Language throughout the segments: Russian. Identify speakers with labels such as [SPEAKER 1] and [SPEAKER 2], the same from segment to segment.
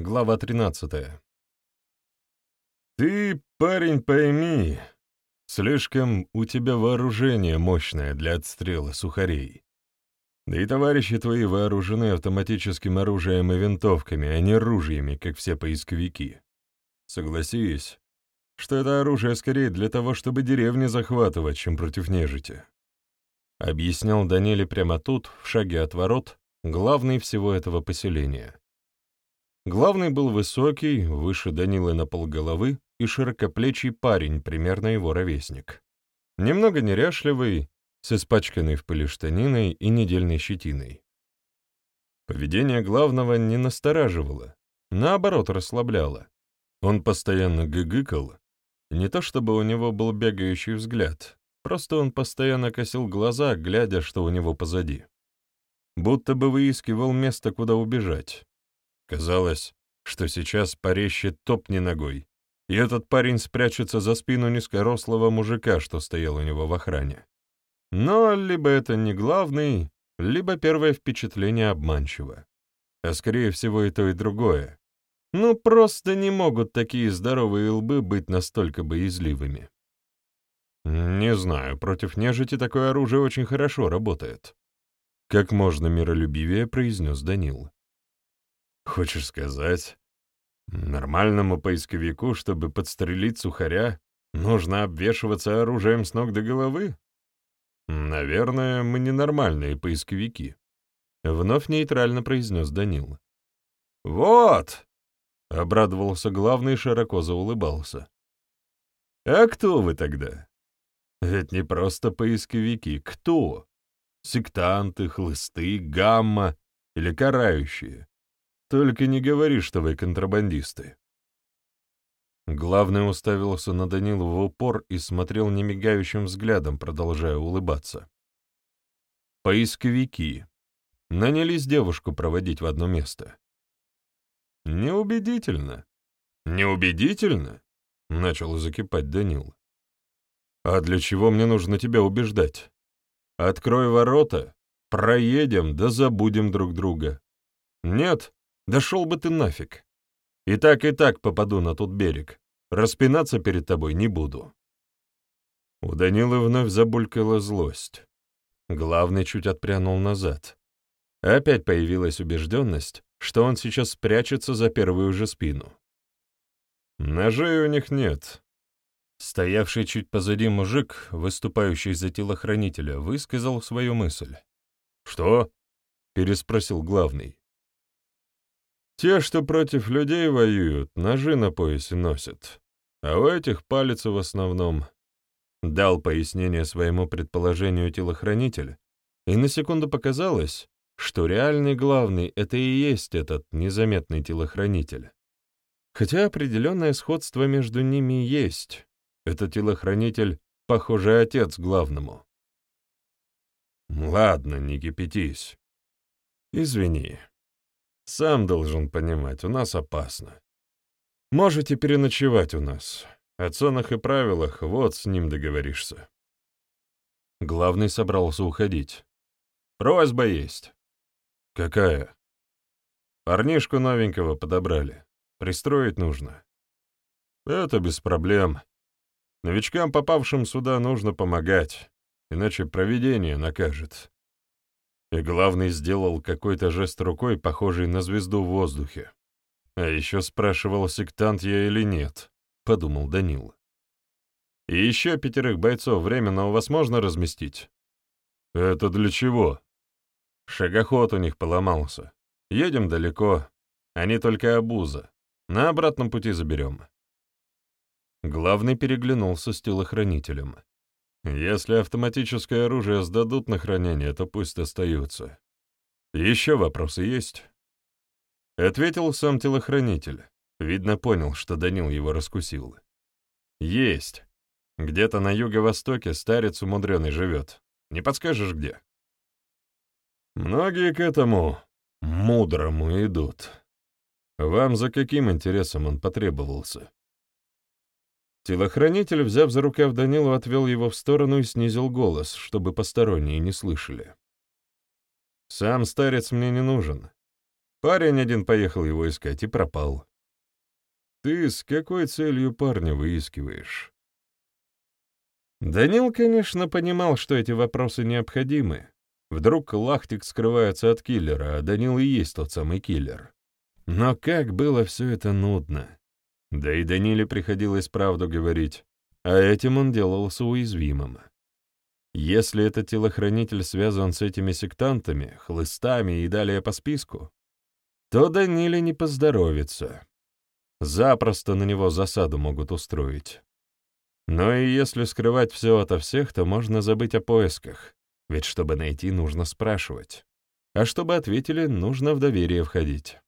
[SPEAKER 1] Глава 13. «Ты, парень, пойми, слишком у тебя вооружение мощное для отстрела сухарей. Да и товарищи твои вооружены автоматическим оружием и винтовками, а не ружьями, как все поисковики. Согласись, что это оружие скорее для того, чтобы деревни захватывать, чем против нежити». Объяснял Даниле прямо тут, в шаге от ворот, главный всего этого поселения. Главный был высокий, выше Данилы на полголовы, и широкоплечий парень, примерно его ровесник. Немного неряшливый, с испачканной в пыли штаниной и недельной щетиной. Поведение главного не настораживало, наоборот, расслабляло. Он постоянно гыгыкал, не то чтобы у него был бегающий взгляд, просто он постоянно косил глаза, глядя, что у него позади. Будто бы выискивал место, куда убежать. Казалось, что сейчас порещет топни ногой, и этот парень спрячется за спину низкорослого мужика, что стоял у него в охране. Но либо это не главный, либо первое впечатление обманчиво. А скорее всего и то, и другое. Ну, просто не могут такие здоровые лбы быть настолько боязливыми. Не знаю, против нежити такое оружие очень хорошо работает. Как можно миролюбивее произнес Данил. Хочешь сказать, нормальному поисковику, чтобы подстрелить сухаря, нужно обвешиваться оружием с ног до головы? Наверное, мы ненормальные поисковики. Вновь нейтрально произнес Данил. Вот! Обрадовался главный и широко заулыбался. А кто вы тогда? Ведь не просто поисковики. Кто? Сектанты, хлысты, гамма или карающие? Только не говори, что вы контрабандисты. Главный уставился на Данилу в упор и смотрел немигающим взглядом, продолжая улыбаться. Поисковики. Нанялись девушку проводить в одно место. Неубедительно. Неубедительно? Начал закипать Данил. А для чего мне нужно тебя убеждать? Открой ворота, проедем, да забудем друг друга. Нет, Дошел бы ты нафиг. И так, и так попаду на тот берег. Распинаться перед тобой не буду. У Данилы вновь забулькала злость. Главный чуть отпрянул назад. Опять появилась убежденность, что он сейчас спрячется за первую же спину. Ножей у них нет. Стоявший чуть позади мужик, выступающий за телохранителя, высказал свою мысль. «Что?» — переспросил главный. Те, что против людей воюют, ножи на поясе носят, а у этих палец в основном. Дал пояснение своему предположению телохранитель, и на секунду показалось, что реальный главный — это и есть этот незаметный телохранитель. Хотя определенное сходство между ними есть. Этот телохранитель — похожий отец главному. «Ладно, не кипятись. Извини, сам должен понимать, у нас опасно. Можете переночевать у нас. О ценах и правилах вот с ним договоришься. Главный собрался уходить. Просьба есть. Какая? Парнишку новенького подобрали. Пристроить нужно. Это без проблем. Новичкам, попавшим сюда, нужно помогать, иначе провидение накажет. И главный сделал какой-то жест рукой, похожий на звезду в воздухе. А еще спрашивал, сектант я или нет, — подумал Данил. И еще пятерых бойцов временно у вас можно разместить? Это для чего? Шагоход у них поломался. Едем далеко. Они только обуза. На обратном пути заберем. Главный переглянулся с телохранителем. Если автоматическое оружие сдадут на хранение, то пусть остаются. Еще вопросы есть?» Ответил сам телохранитель. Видно, понял, что Данил его раскусил. «Есть. Где-то на юго-востоке старец умудренный живет. Не подскажешь, где?» «Многие к этому мудрому идут. Вам за каким интересом он потребовался?» Телохранитель, взяв за рукав Данилу, отвел его в сторону и снизил голос, чтобы посторонние не слышали. «Сам старец мне не нужен. Парень один поехал его искать и пропал. Ты с какой целью парня выискиваешь? Данил, конечно, понимал, что эти вопросы необходимы. Вдруг Лахтик скрывается от киллера, а Данил и есть тот самый киллер. Но как было все это нудно. Да и Даниле приходилось правду говорить, а этим он делался уязвимым. Если этот телохранитель связан с этими сектантами, хлыстами и далее по списку, то Даниле не поздоровится. Запросто на него засаду могут устроить. Но и если скрывать все ото всех, то можно забыть о поисках, ведь чтобы найти, нужно спрашивать. А чтобы ответили, нужно в доверие входить.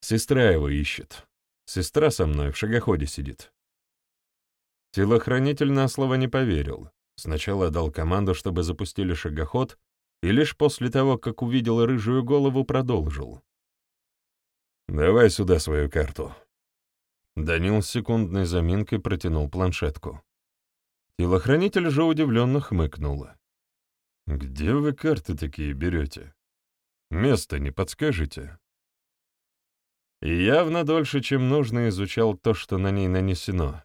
[SPEAKER 1] Сестра его ищет. Сестра со мной в шагоходе сидит. Телохранитель на слово не поверил. Сначала дал команду, чтобы запустили шагоход, и лишь после того, как увидел рыжую голову, продолжил. «Давай сюда свою карту». Данил с секундной заминкой протянул планшетку. Телохранитель же удивленно хмыкнул. «Где вы карты такие берете? Место не подскажете?» И явно дольше, чем нужно, изучал то, что на ней нанесено,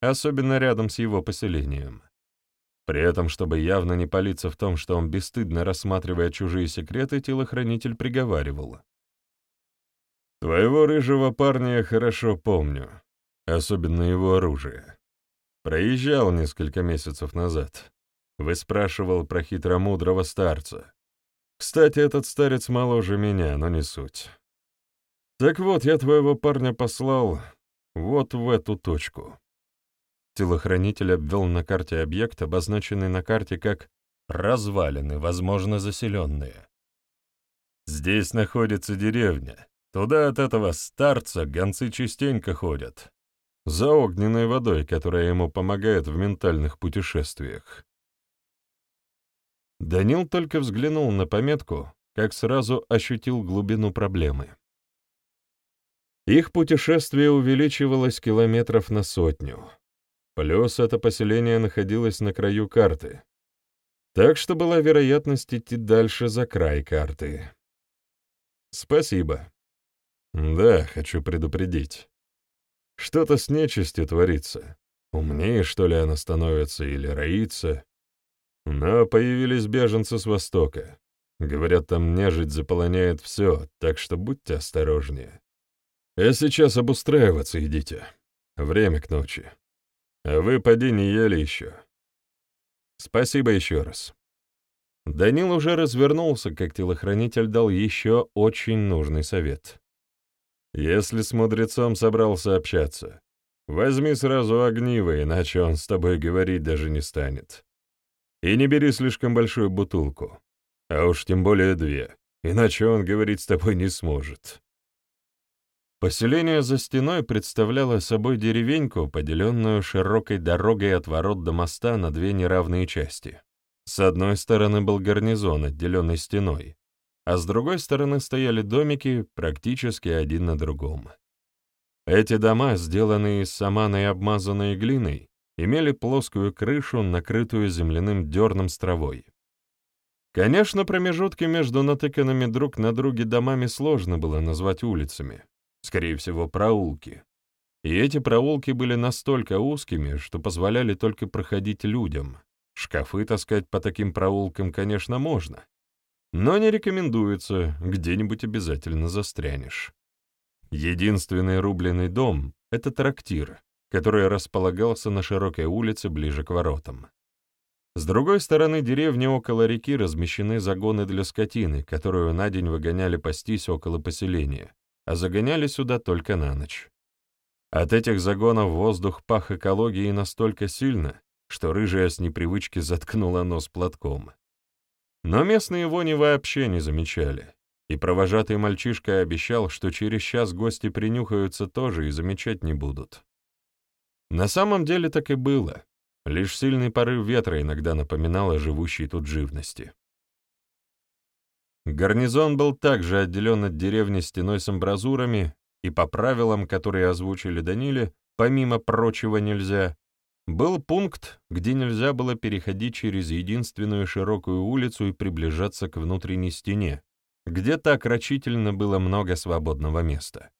[SPEAKER 1] особенно рядом с его поселением. При этом, чтобы явно не палиться в том, что он бесстыдно рассматривая чужие секреты, телохранитель приговаривал. «Твоего рыжего парня я хорошо помню, особенно его оружие. Проезжал несколько месяцев назад. Выспрашивал про хитромудрого старца. Кстати, этот старец моложе меня, но не суть. Так вот, я твоего парня послал вот в эту точку. Телохранитель обвел на карте объект, обозначенный на карте как «развалины, возможно, заселенные». Здесь находится деревня. Туда от этого старца гонцы частенько ходят. За огненной водой, которая ему помогает в ментальных путешествиях. Данил только взглянул на пометку, как сразу ощутил глубину проблемы. Их путешествие увеличивалось километров на сотню. Плюс это поселение находилось на краю карты. Так что была вероятность идти дальше за край карты. Спасибо. Да, хочу предупредить. Что-то с нечистью творится. Умнее, что ли, она становится или роится. Но появились беженцы с Востока. Говорят, там нежить заполоняет все, так что будьте осторожнее. А сейчас обустраиваться идите. Время к ночи. А вы, поди, не ели еще. Спасибо еще раз. Данил уже развернулся, как телохранитель дал еще очень нужный совет. Если с мудрецом собрался общаться, возьми сразу огниво, иначе он с тобой говорить даже не станет. И не бери слишком большую бутылку, а уж тем более две, иначе он говорить с тобой не сможет. Поселение за стеной представляло собой деревеньку, поделенную широкой дорогой от ворот до моста на две неравные части. С одной стороны был гарнизон, отделенный стеной, а с другой стороны стояли домики, практически один на другом. Эти дома, сделанные из самана и обмазанные глиной, имели плоскую крышу, накрытую земляным дерном с травой. Конечно, промежутки между натыканными друг на друге домами сложно было назвать улицами, скорее всего, проулки. И эти проулки были настолько узкими, что позволяли только проходить людям. Шкафы таскать по таким проулкам, конечно, можно. Но не рекомендуется, где-нибудь обязательно застрянешь. Единственный рубленый дом — это трактир, который располагался на широкой улице ближе к воротам. С другой стороны деревни около реки размещены загоны для скотины, которую на день выгоняли пастись около поселения, а загоняли сюда только на ночь. От этих загонов воздух пах экологии настолько сильно, что рыжая с непривычки заткнула нос платком. Но местные вони вообще не замечали, и провожатый мальчишка обещал, что через час гости принюхаются тоже и замечать не будут. На самом деле так и было, лишь сильный порыв ветра иногда напоминал о живущей тут живности. Гарнизон был также отделен от деревни стеной с амбразурами, и по правилам, которые озвучили Даниле, помимо прочего нельзя, был пункт, где нельзя было переходить через единственную широкую улицу и приближаться к внутренней стене, где так рачительно было много свободного места.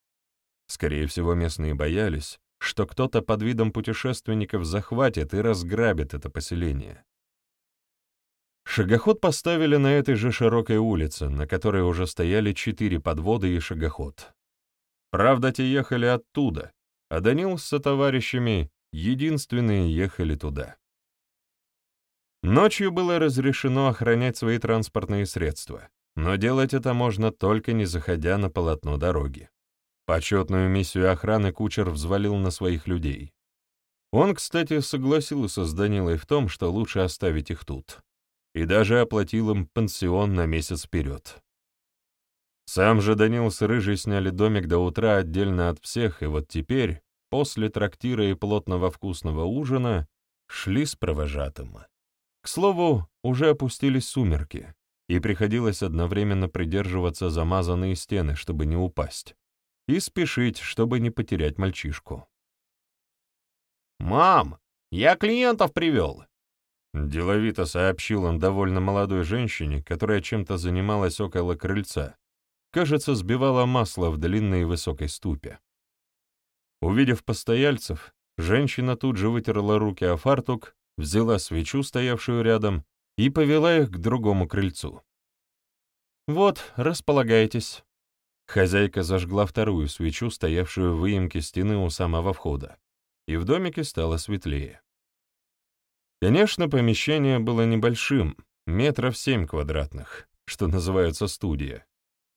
[SPEAKER 1] Скорее всего, местные боялись, что кто-то под видом путешественников захватит и разграбит это поселение. Шагоход поставили на этой же широкой улице, на которой уже стояли четыре подвода и шагоход. Правда, те ехали оттуда, а Данил со товарищами единственные ехали туда. Ночью было разрешено охранять свои транспортные средства, но делать это можно только не заходя на полотно дороги. Почетную миссию охраны кучер взвалил на своих людей. Он, кстати, согласился с Данилой в том, что лучше оставить их тут, и даже оплатил им пансион на месяц вперед. Сам же Данил с Рыжей сняли домик до утра отдельно от всех, и вот теперь, после трактира и плотного вкусного ужина, шли с провожатым. К слову, уже опустились сумерки, и приходилось одновременно придерживаться замазанные стены, чтобы не упасть, и спешить, чтобы не потерять мальчишку.
[SPEAKER 2] «Мам, я клиентов привел!»
[SPEAKER 1] Деловито сообщил он довольно молодой женщине, которая чем-то занималась около крыльца, кажется, сбивала масло в длинной и высокой ступе. Увидев постояльцев, женщина тут же вытерла руки о фартук, взяла свечу, стоявшую рядом, и повела их к другому крыльцу. «Вот, располагайтесь». Хозяйка зажгла вторую свечу, стоявшую в выемке стены у самого входа, и в домике стало светлее. Конечно, помещение было небольшим, метров семь квадратных, что называется студия.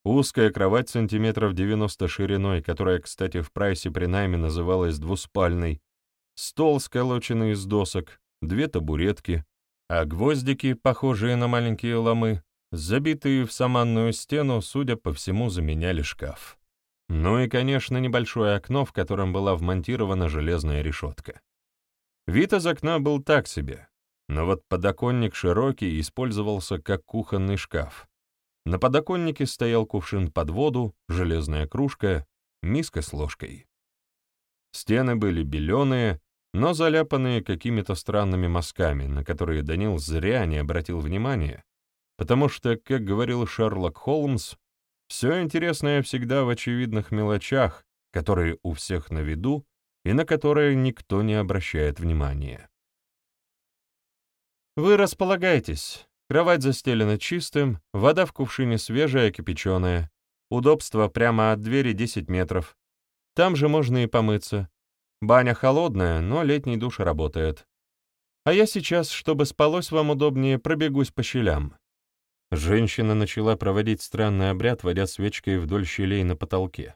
[SPEAKER 1] Узкая кровать сантиметров 90 шириной, которая, кстати, в прайсе при найме называлась двуспальной, стол, сколоченный из досок, две табуретки, а гвоздики, похожие на маленькие ломы, забитые в саманную стену, судя по всему, заменяли шкаф. Ну и, конечно, небольшое окно, в котором была вмонтирована железная решетка. Вид из окна был так себе, но вот подоконник широкий использовался как кухонный шкаф, на подоконнике стоял кувшин под воду, железная кружка, миска с ложкой. Стены были беленые, но заляпанные какими-то странными мазками, на которые Данил зря не обратил внимания, потому что, как говорил Шерлок Холмс, все интересное всегда в очевидных мелочах, которые у всех на виду и на которые никто не обращает внимания. «Вы располагайтесь», Кровать застелена чистым, вода в кувшине свежая, кипяченая. Удобство прямо от двери 10 метров. Там же можно и помыться. Баня холодная, но летний душ работает. А я сейчас, чтобы спалось вам удобнее, пробегусь по щелям». Женщина начала проводить странный обряд, водя свечкой вдоль щелей на потолке.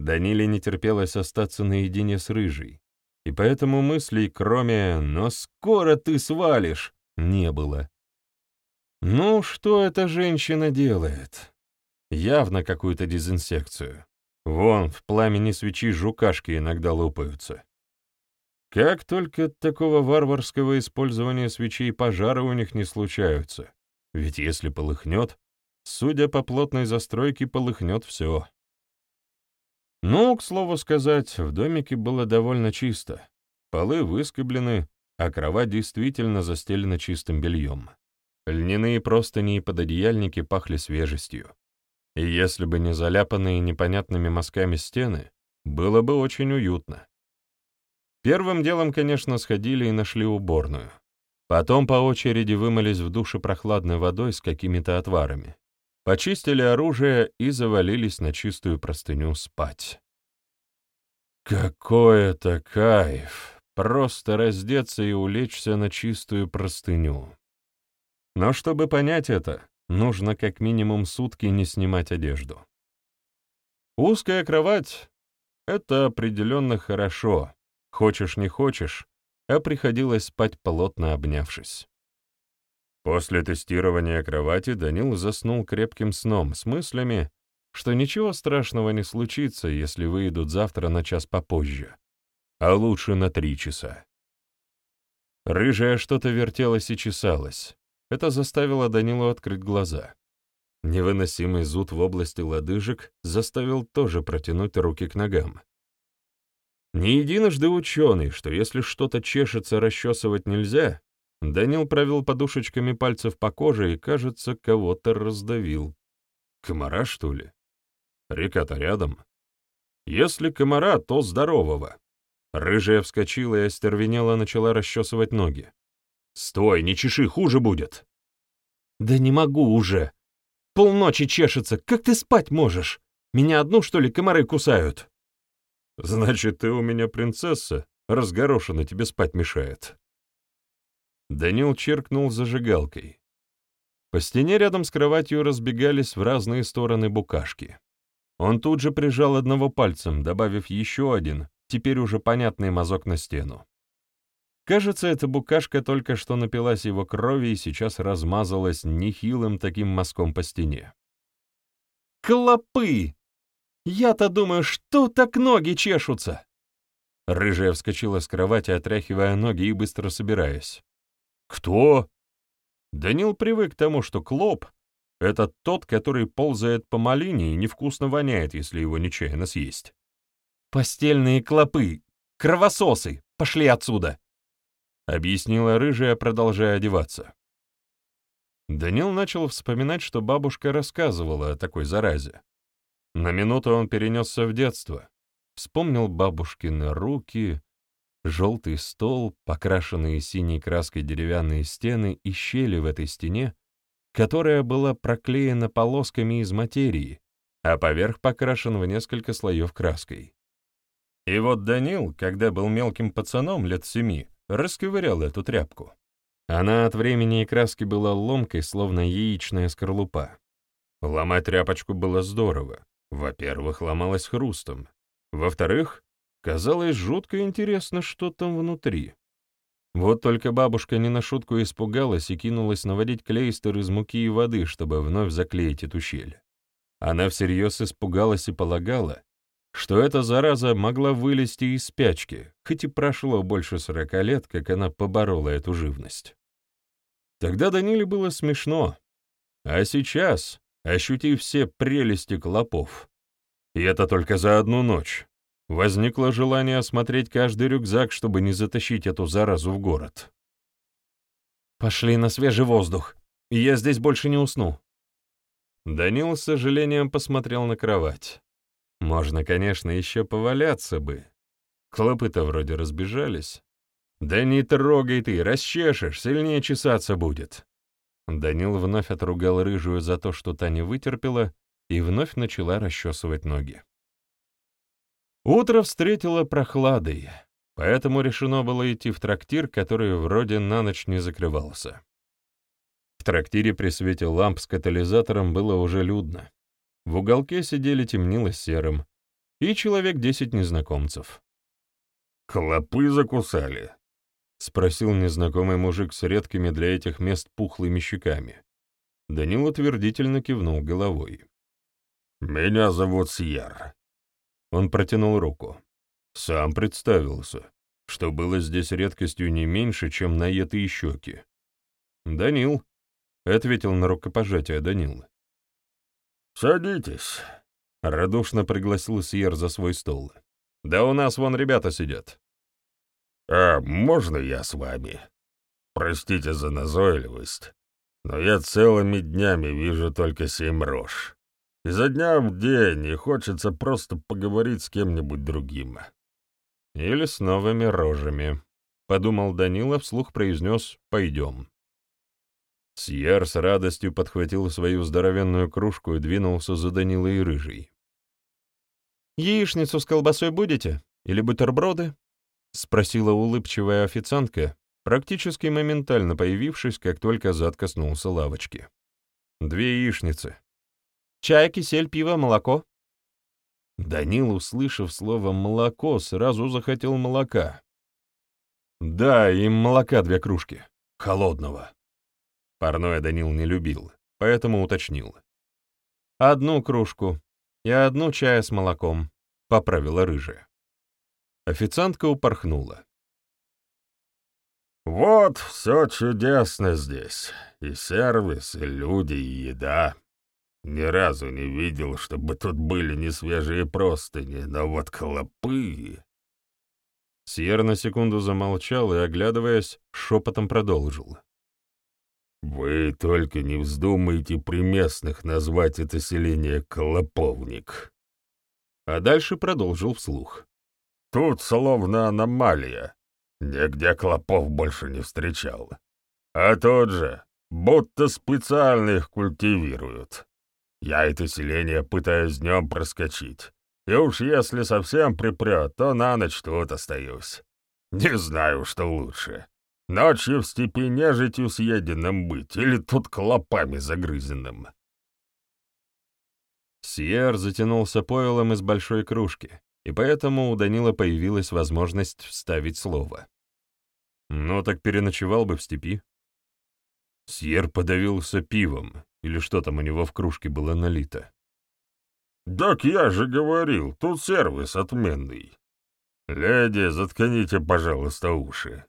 [SPEAKER 1] Даниле не терпелось остаться наедине с Рыжей, и поэтому мыслей, кроме «но скоро ты свалишь», не было. Ну, что эта женщина делает? Явно какую-то дезинсекцию. Вон, в пламени свечи жукашки иногда лопаются. Как только такого варварского использования свечей пожары у них не случаются. Ведь если полыхнет, судя по плотной застройке, полыхнет все. Ну, к слову сказать, в домике было довольно чисто. Полы выскоблены, а кровать действительно застелена чистым бельем. Льняные простыни и пододеяльники пахли свежестью. И если бы не заляпанные непонятными мазками стены, было бы очень уютно. Первым делом, конечно, сходили и нашли уборную. Потом по очереди вымылись в душе прохладной водой с какими-то отварами. Почистили оружие и завалились на чистую простыню спать. Какой это кайф! Просто раздеться и улечься на чистую простыню. Но чтобы понять это, нужно как минимум сутки не снимать одежду. Узкая кровать — это определенно хорошо, хочешь не хочешь, а приходилось спать плотно обнявшись. После тестирования кровати Данил заснул крепким сном с мыслями, что ничего страшного не случится, если выйдут завтра на час попозже, а лучше на три часа. Рыжая что-то вертелась и чесалась, это заставило Данилу открыть глаза. Невыносимый зуд в области лодыжек заставил тоже протянуть руки к ногам. Не единожды ученый, что если что-то чешется, расчесывать нельзя, Данил провел подушечками пальцев по коже и, кажется, кого-то раздавил. Комара, что ли? Река-то рядом. Если комара, то здорового. Рыжая вскочила и остервенела начала расчесывать ноги. «Стой, не чеши, хуже будет!» «Да не могу уже! Полночи чешется, как ты спать можешь? Меня одну, что ли, комары кусают?» «Значит, ты у меня принцесса, разгорошина тебе спать мешает». Данил черкнул зажигалкой. По стене рядом с кроватью разбегались в разные стороны букашки. Он тут же прижал одного пальцем, добавив еще один, теперь уже понятный мазок на стену. Кажется, эта букашка только что напилась его крови и сейчас размазалась нехилым таким мазком по стене. «Клопы! Я-то думаю, что так ноги чешутся!» Рыжая вскочила с кровати, отряхивая ноги и быстро собираясь. «Кто?» Данил привык к тому, что клоп — это тот, который ползает по малине и невкусно воняет, если его нечаянно съесть. «Постельные клопы! Кровососы! Пошли отсюда!» — объяснила рыжая, продолжая одеваться. Данил начал вспоминать, что бабушка рассказывала о такой заразе. На минуту он перенесся в детство, вспомнил бабушкины руки, желтый стол, покрашенные синей краской деревянные стены и щели в этой стене, которая была проклеена полосками из материи, а поверх покрашен в несколько слоев краской. И вот Данил, когда был мелким пацаном лет семи, расковырял эту тряпку. Она от времени и краски была ломкой, словно яичная скорлупа. Ломать тряпочку было здорово. Во-первых, ломалась хрустом. Во-вторых, казалось жутко интересно, что там внутри. Вот только бабушка не на шутку испугалась и кинулась наводить клейстер из муки и воды, чтобы вновь заклеить эту щель. Она всерьез испугалась и полагала, что эта зараза могла вылезти из спячки, хоть и прошло больше сорока лет, как она поборола эту живность. Тогда Даниле было смешно, а сейчас, ощутив все прелести клопов, и это только за одну ночь, возникло желание осмотреть каждый рюкзак, чтобы не затащить эту заразу в город. «Пошли на свежий воздух, я здесь больше не усну». Данил с сожалением посмотрел на кровать. Можно, конечно, еще поваляться бы. Клопы-то вроде разбежались. Да не трогай ты, расчешешь, сильнее чесаться будет. Данил вновь отругал рыжую за то, что та не вытерпела, и вновь начала расчесывать ноги. Утро встретило прохладой, поэтому решено было идти в трактир, который вроде на ночь не закрывался. В трактире при свете ламп с катализатором было уже людно. В уголке сидели темнило серым, и человек десять незнакомцев.
[SPEAKER 3] «Клопы закусали?» — спросил незнакомый мужик с редкими для этих мест пухлыми щеками.
[SPEAKER 1] Данил утвердительно кивнул головой.
[SPEAKER 3] «Меня зовут Сьер».
[SPEAKER 1] Он протянул руку. Сам представился, что было здесь редкостью не меньше, чем наетые щеки. «Данил», — ответил на рукопожатие Данил.
[SPEAKER 3] «Садитесь», — радушно пригласил Сьер за свой стол.
[SPEAKER 1] «Да у нас вон ребята сидят».
[SPEAKER 3] «А можно я с вами? Простите за назойливость, но я целыми днями вижу только семь рож. Изо дня в день, и хочется просто поговорить с кем-нибудь другим».
[SPEAKER 1] «Или с новыми рожами», — подумал Данила, вслух произнес «пойдем». Сьер с радостью подхватил свою здоровенную кружку и двинулся за Данилой и Рыжей. «Яичницу с колбасой будете? Или бутерброды?» — спросила улыбчивая официантка, практически моментально появившись, как только зад коснулся лавочки. «Две яичницы. Чай, кисель, пиво, молоко?» Данил, услышав слово «молоко», сразу захотел молока. «Да, им молока две кружки. Холодного». Парное Данил не любил, поэтому уточнил. «Одну кружку и одну чая с молоком», — поправила рыжая. Официантка упорхнула.
[SPEAKER 3] «Вот все чудесно здесь. И сервис, и люди, и еда. Ни разу не видел, чтобы тут были не свежие простыни, но вот клопы...»
[SPEAKER 1] Сьер на секунду замолчал и, оглядываясь, шепотом продолжил.
[SPEAKER 3] Вы только не вздумайте при местных назвать это селение Клоповник.
[SPEAKER 1] А дальше продолжил вслух.
[SPEAKER 3] Тут словно аномалия. Нигде клопов больше не встречал. А тот же, будто специально их культивируют. Я это селение пытаюсь днем проскочить. И уж если совсем припрет, то на ночь тут остаюсь. Не знаю, что лучше. Ночью в степи нежитью съеденным быть или тут клопами загрызенным.
[SPEAKER 1] Сьер затянулся пойлом из большой кружки, и поэтому у Данила появилась возможность вставить слово. Ну так переночевал бы в степи. Сьер подавился пивом, или что там у него в кружке было налито.
[SPEAKER 3] «Так я же говорил, тут сервис отменный. Леди, заткните, пожалуйста, уши».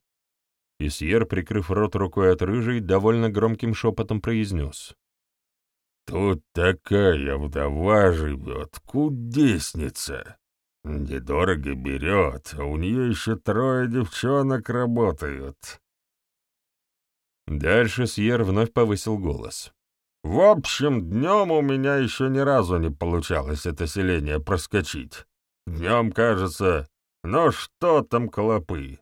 [SPEAKER 1] И Сьер, прикрыв рот рукой от рыжей, довольно громким шепотом произнес.
[SPEAKER 3] «Тут такая вдова живет, кудесница. Недорого берет, а у нее еще трое девчонок работают».
[SPEAKER 1] Дальше Сьер вновь повысил голос.
[SPEAKER 3] В общем, днем у меня еще ни разу не получалось это селение проскочить. Днем, кажется, но что там клопы?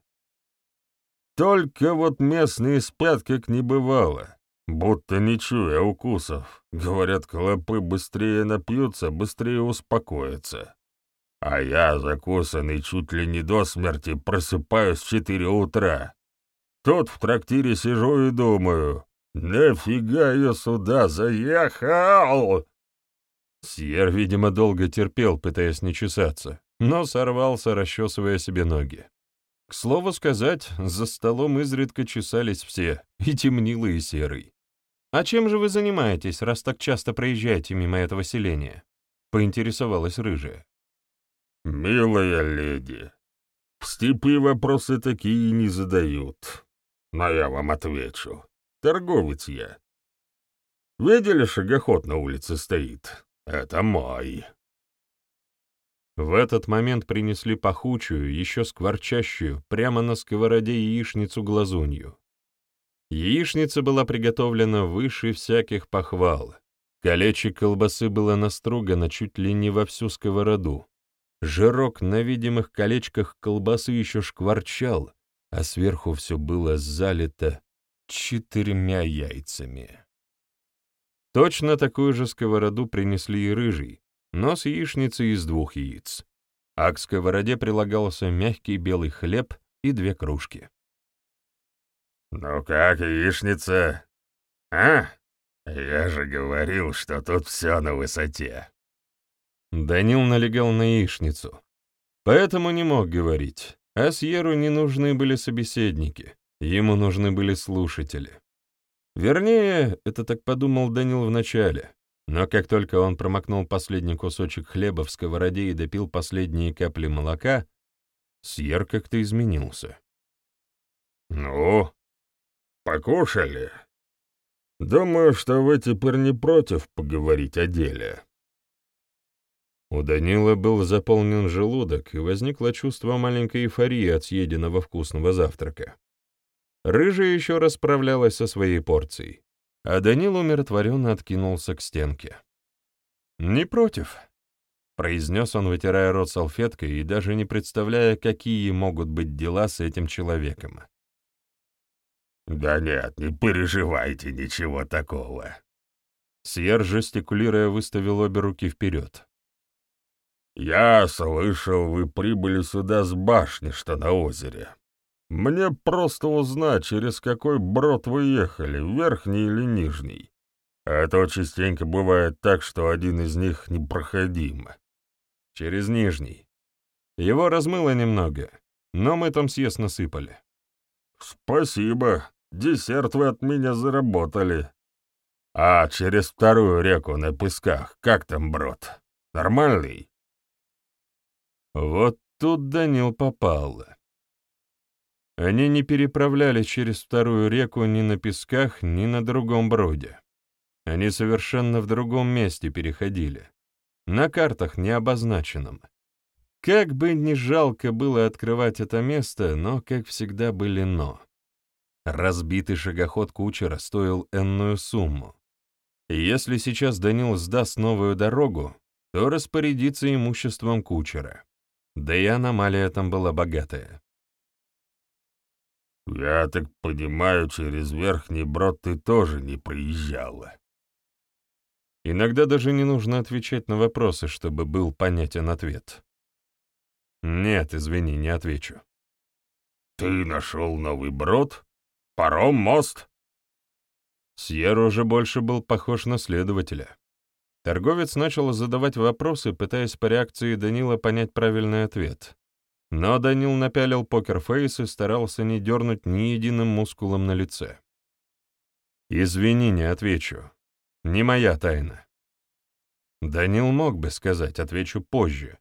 [SPEAKER 3] Только вот местные спят, как не бывало, будто не чуя укусов. Говорят, клопы быстрее напьются, быстрее успокоятся. А я, закусанный чуть ли не до смерти, просыпаюсь в четыре утра. Тут в трактире сижу и думаю, «Нафига я сюда заехал?»
[SPEAKER 1] Сьер, видимо, долго терпел, пытаясь не чесаться, но сорвался, расчесывая себе ноги. К слову сказать, за столом изредка чесались все, и темнилый, и серый. «А чем же вы занимаетесь, раз так часто проезжаете мимо этого селения?» — поинтересовалась рыжая.
[SPEAKER 3] «Милая леди, в степи вопросы такие не задают, но я вам отвечу. Торговец я. Видели, шагоход на улице стоит? Это мой.
[SPEAKER 1] В этот момент принесли пахучую, еще скворчащую, прямо на сковороде яичницу-глазунью. Яичница была приготовлена выше всяких похвал. Колечек колбасы было настругано чуть ли не во всю сковороду. Жирок на видимых колечках колбасы еще шкварчал, а сверху все было залито четырьмя яйцами. Точно такую же сковороду принесли и рыжий, но с яичницей из двух яиц. А к сковороде прилагался мягкий белый хлеб и две кружки.
[SPEAKER 3] «Ну как, яичница? А? Я же говорил, что тут все на высоте».
[SPEAKER 1] Данил налегал на яичницу, поэтому не мог говорить, а Сьеру не нужны были собеседники. Ему нужны были слушатели. Вернее, это так подумал Данил вначале, но как только он промокнул последний кусочек хлеба в сковороде и допил последние капли молока, Сьер как-то изменился.
[SPEAKER 3] «Ну, покушали? Думаю, что вы теперь не против поговорить о деле».
[SPEAKER 1] У Данила был заполнен желудок, и возникло чувство маленькой эйфории от съеденного вкусного завтрака. Рыжая еще расправлялась со своей порцией, а Данил умиротворенно откинулся к стенке. «Не против», — произнес он, вытирая рот салфеткой и даже не представляя, какие могут быть дела с этим человеком.
[SPEAKER 3] «Да нет, не переживайте, ничего такого».
[SPEAKER 1] Сьер, жестикулируя, выставил обе руки вперед.
[SPEAKER 3] «Я слышал, вы прибыли сюда с башни, что на озере. Мне просто узнать, через какой брод вы ехали, верхний или нижний. А то частенько бывает так, что один из них непроходим.
[SPEAKER 1] Через нижний. Его размыло немного, но мы там съест насыпали.
[SPEAKER 3] Спасибо, десерт вы от меня заработали. А через вторую реку на песках, как там брод? Нормальный?
[SPEAKER 1] Вот тут Данил попал. Они не переправлялись через вторую реку ни на песках, ни на другом броде. Они совершенно в другом месте переходили. На картах не обозначенном. Как бы ни жалко было открывать это место, но, как всегда, были «но». Разбитый шагоход кучера стоил энную сумму. И если сейчас Данил сдаст новую дорогу, то распорядится имуществом кучера. Да и аномалия там была богатая.
[SPEAKER 3] «Я так понимаю, через Верхний Брод ты тоже не приезжала?»
[SPEAKER 1] Иногда даже не нужно отвечать на вопросы, чтобы был понятен ответ. «Нет, извини, не отвечу».
[SPEAKER 3] «Ты нашел новый брод? Паром, мост?»
[SPEAKER 1] Сьерра уже больше был похож на следователя. Торговец начал задавать вопросы, пытаясь по реакции Данила понять правильный ответ. Но Данил напялил покерфейс и старался не дернуть ни единым мускулом на лице. «Извини, не отвечу. Не моя тайна». Данил мог бы сказать, отвечу позже.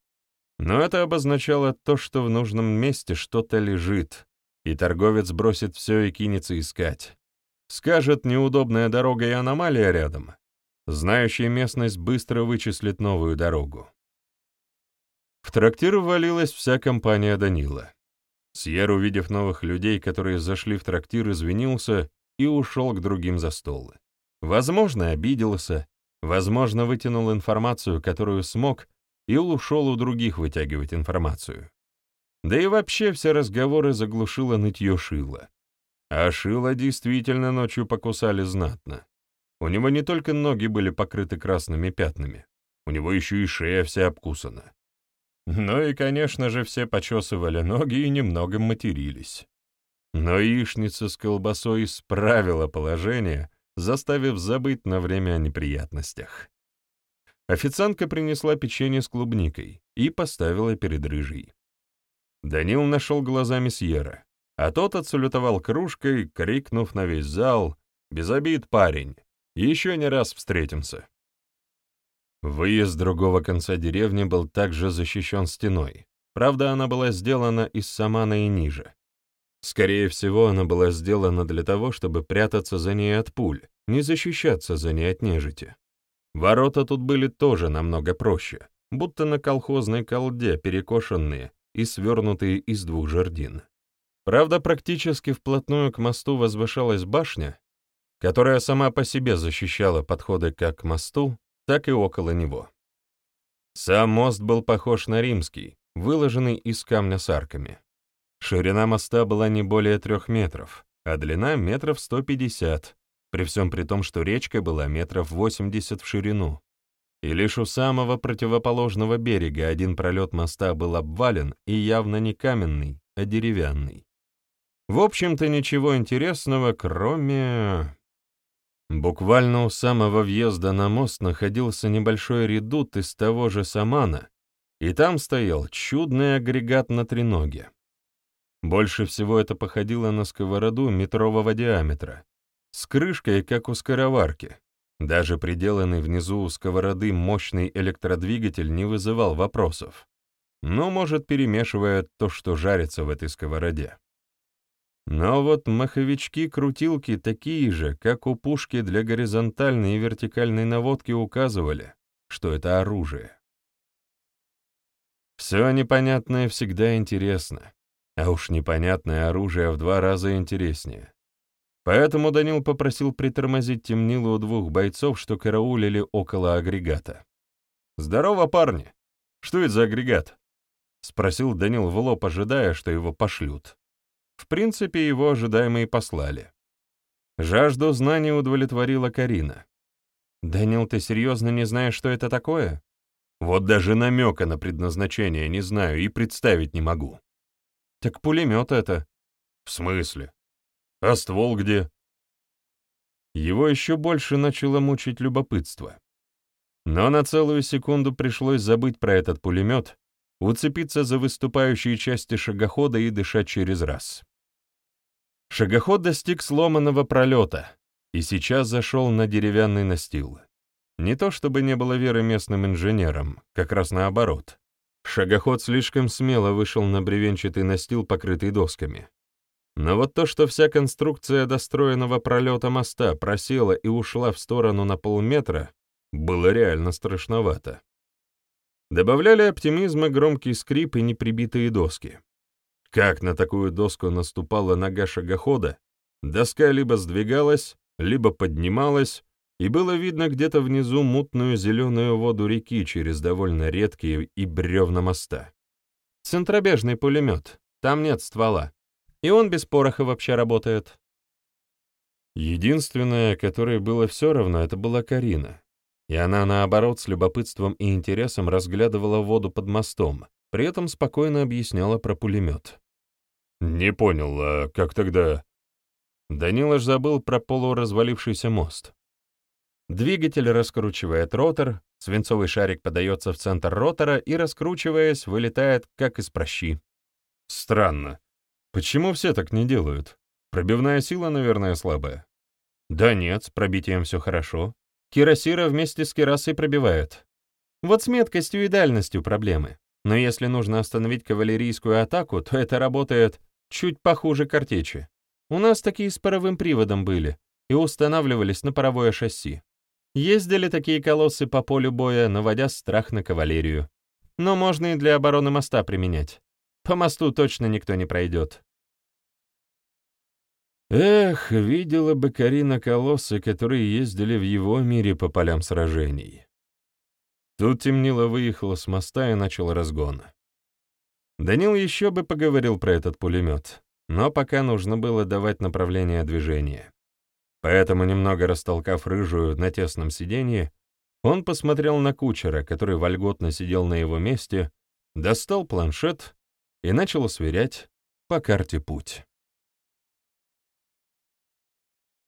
[SPEAKER 1] Но это обозначало то, что в нужном месте что-то лежит, и торговец бросит все и кинется искать. Скажет, неудобная дорога и аномалия рядом. Знающий местность быстро вычислит новую дорогу. В трактир ввалилась вся компания Данила. Сьер, увидев новых людей, которые зашли в трактир, извинился и ушел к другим за стол. Возможно, обиделся, возможно, вытянул информацию, которую смог, и ушел у других вытягивать информацию. Да и вообще все разговоры заглушило нытье Шила. А Шила действительно ночью покусали знатно. У него не только ноги были покрыты красными пятнами, у него еще и шея вся обкусана. Ну и, конечно же, все почесывали ноги и немного матерились. Но яичница с колбасой исправила положение, заставив забыть на время о неприятностях. Официантка принесла печенье с клубникой и поставила перед рыжей. Данил нашел глазами Сьерра, а тот отсалютовал кружкой, крикнув на весь зал «Без обид, парень! Еще не раз встретимся!» Выезд другого конца деревни был также защищен стеной. Правда, она была сделана из самана и ниже. Скорее всего, она была сделана для того, чтобы прятаться за ней от пуль, не защищаться за ней от нежити. Ворота тут были тоже намного проще, будто на колхозной колде перекошенные и свернутые из двух жердин. Правда, практически вплотную к мосту возвышалась башня, которая сама по себе защищала подходы как к мосту, так и около него. Сам мост был похож на римский, выложенный из камня с арками. Ширина моста была не более трех метров, а длина метров 150, при всем при том, что речка была метров 80 в ширину. И лишь у самого противоположного берега один пролет моста был обвален и явно не каменный, а деревянный. В общем-то, ничего интересного, кроме... Буквально у самого въезда на мост находился небольшой редут из того же самана, и там стоял чудный агрегат на треноге. Больше всего это походило на сковороду метрового диаметра, с крышкой, как у скороварки. Даже приделанный внизу у сковороды мощный электродвигатель не вызывал вопросов. Но, может, перемешивая то, что жарится в этой сковороде. Но вот маховички-крутилки такие же, как у пушки для горизонтальной и вертикальной наводки указывали, что это оружие. Все непонятное всегда интересно, а уж непонятное оружие в два раза интереснее. Поэтому Данил попросил притормозить темнило у двух бойцов, что караулили около агрегата. «Здорово, парни! Что это за агрегат?» — спросил Данил в лоб, ожидая, что его пошлют. В принципе, его ожидаемые послали. Жажду знаний удовлетворила Карина. «Данил, ты серьезно не знаешь, что это такое?» «Вот даже намека на предназначение не знаю и представить не могу». «Так пулемет это». «В смысле? А ствол где?» Его еще больше начало мучить любопытство. Но на целую секунду пришлось забыть про этот пулемет, уцепиться за выступающие части шагохода и дышать через раз. Шагоход достиг сломанного пролета и сейчас зашел на деревянный настил. Не то чтобы не было веры местным инженерам, как раз наоборот. Шагоход слишком смело вышел на бревенчатый настил, покрытый досками. Но вот то, что вся конструкция достроенного пролета моста просела и ушла в сторону на полметра, было реально страшновато. Добавляли оптимизма громкий скрип и неприбитые доски. Как на такую доску наступала нога шагохода, Доска либо сдвигалась, либо поднималась, и было видно где-то внизу мутную зеленую воду реки через довольно редкие и бревна моста. Центробежный пулемет, там нет ствола, и он без пороха вообще работает. Единственное, которой было все равно, это была Карина. И она, наоборот, с любопытством и интересом разглядывала воду под мостом, при этом спокойно объясняла про пулемет. «Не понял, а как тогда...» Данилыч забыл про полуразвалившийся мост. Двигатель раскручивает ротор, свинцовый шарик подается в центр ротора и, раскручиваясь, вылетает, как из прощи. Странно. Почему все так не делают? Пробивная сила, наверное, слабая. Да нет, с пробитием все хорошо. Кирасира вместе с Кирасой пробивает. Вот с меткостью и дальностью проблемы. Но если нужно остановить кавалерийскую атаку, то это работает чуть похуже картечи. У нас такие с паровым приводом были и устанавливались на паровое шасси. Ездили такие колоссы по полю боя, наводя страх на кавалерию. Но можно и для обороны моста применять. По мосту точно никто не пройдет. Эх, видела бы Карина колоссы, которые ездили в его мире по полям сражений. Тут темнило выехала с моста и начал разгон. Данил еще бы поговорил про этот пулемет, но пока нужно было давать направление движения. Поэтому, немного растолкав рыжую на тесном сиденье, он посмотрел на кучера, который вольготно сидел на его месте, достал планшет и начал сверять по карте путь.